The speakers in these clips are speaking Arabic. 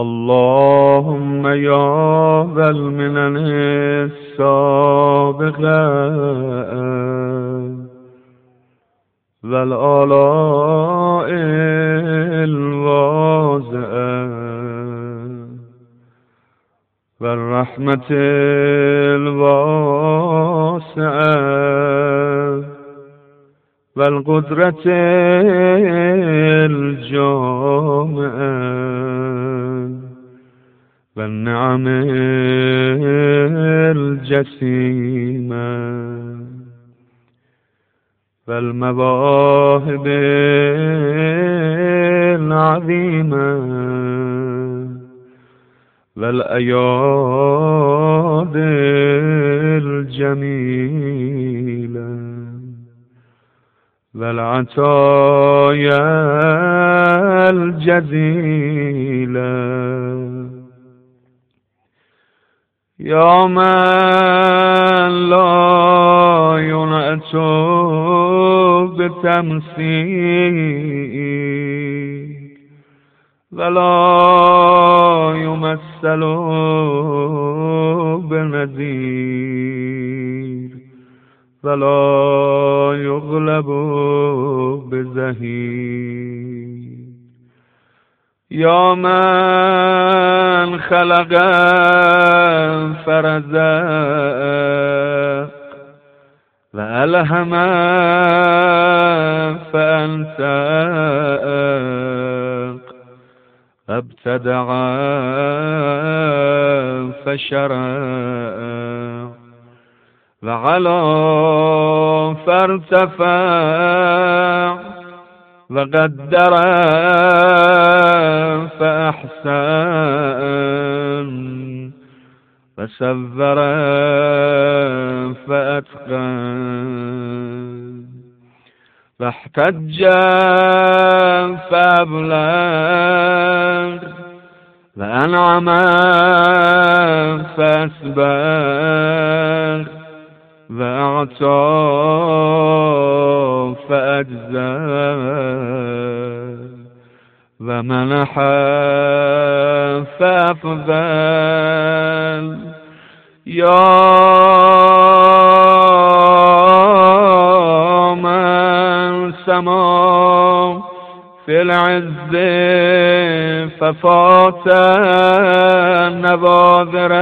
اللهم يا ذا المنن السابقة والآلاء الواضعة والرحمة الواسعة والقدرة الجسيمة والمواهب العظيمة والأياد الجميلة والعطايا الجزيلة. یا من لا ینعتو به تمثیل ولا یمثل به نظیر ولا یغلب به زهیر یا من خلق فرزق وألهم فأنساق. ابتدع فشرع وعلى فارتفع. وقدر فأحسن. فسبر فأتقن فاحتج فأبلغ وأنعم فأسبغ وأعطى فأجزى. ومنح فأفضل العز ففات نواذر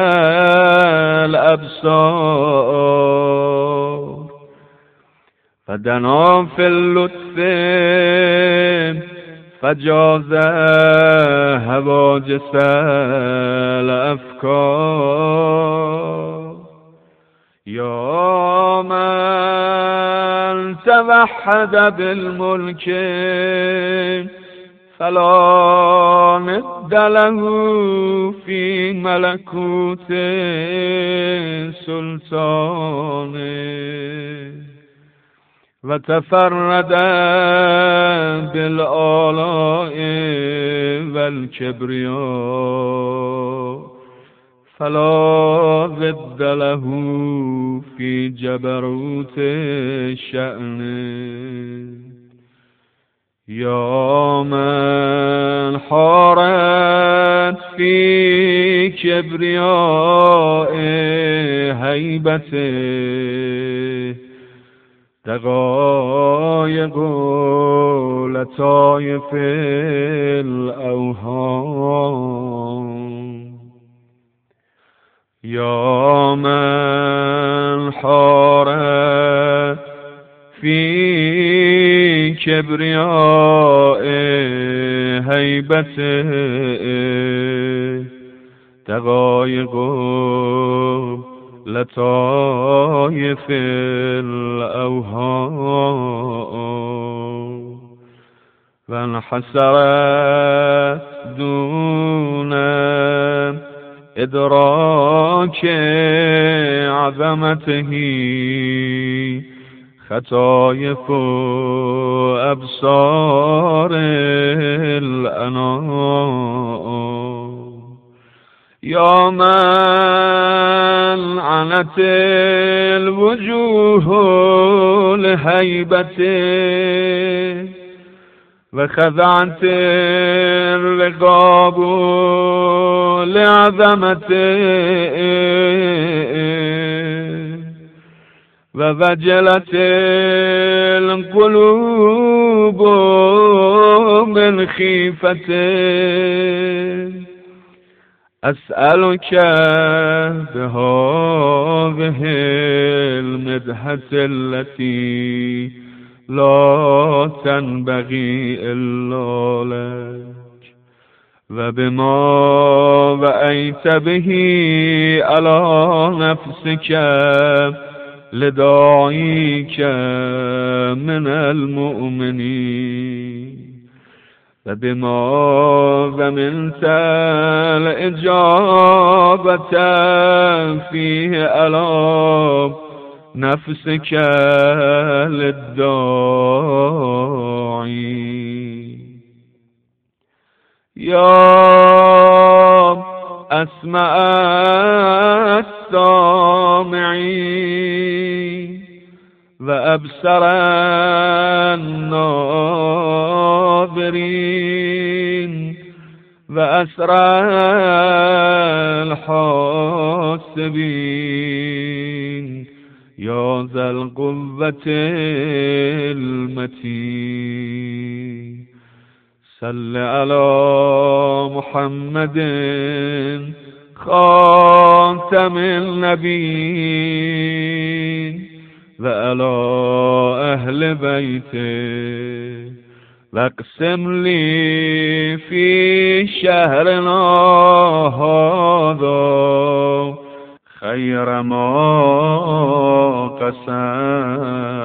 الأبصار. فدنا في اللطف فجاز هواجس الأفكار. يا من توحد بالملك فلا ند له في ملكوت سلطانه وتفرد بالآلاء والكبرياء فلا ضد له في جبروت شأنه یامن حارت فی کبریاء حیبت دقایق لطایف الاوهام یا من حارت فی کبریاء حیبت دقایق لطایف الاوهام. و انحسرت دون ادراک عظمته خطايف أبصار الأنام. يا من عنت الوجوه لهيبته وخضعت الرقاب لعظمته ووجلت القلوب من خيفته أسألك بهذه المدحة التي لا تنبغي إلا لك وبما وأيت به على نفسك لداعيك من المؤمنين. فبما ضمنت الإجابة فيه ألا نفسك للداعي. يا أسماء السامعين. وأبصر الناظرين وأسرى الحاسبين يا ذا القوة المتين. صل على محمد خاتم النبيين. وعلى أهل بيته واقسم لي في شهرنا هذا خير ما قسم.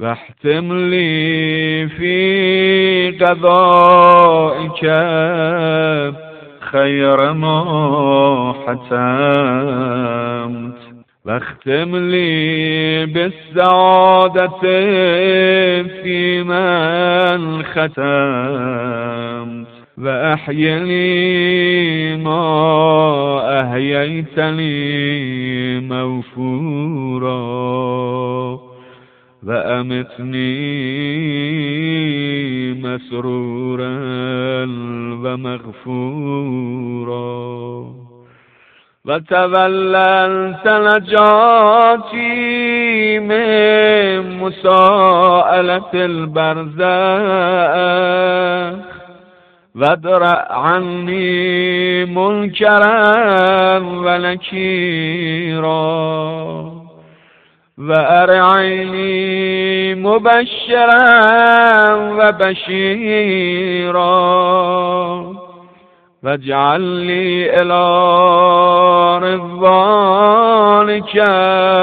واحتم لي في قضائك خير ما حتمت واختم لي بالسعادة في من ختمت وأحيني ما أحييتني موفورا وأمتني مسرورا ومغفورا. وتوللت نجاتي من مساءلة البرزخ وادرأ عني منكرا ونكيرا. وأرعيني مبشرا وبشيرا. واجعل لي إلى رضوانك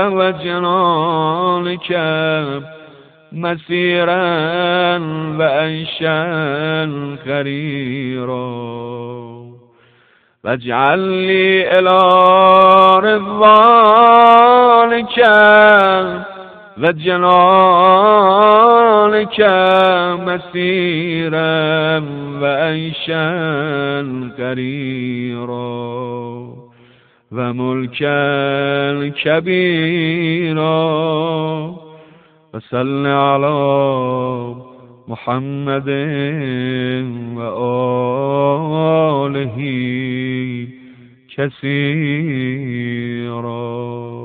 وجنانك مسيرا وأنشا خريرا. واجعل لي إلى رضوانك وجنانك مسيرا وأنشا وملكا كبيرا وصل على محمد وآله كثيرا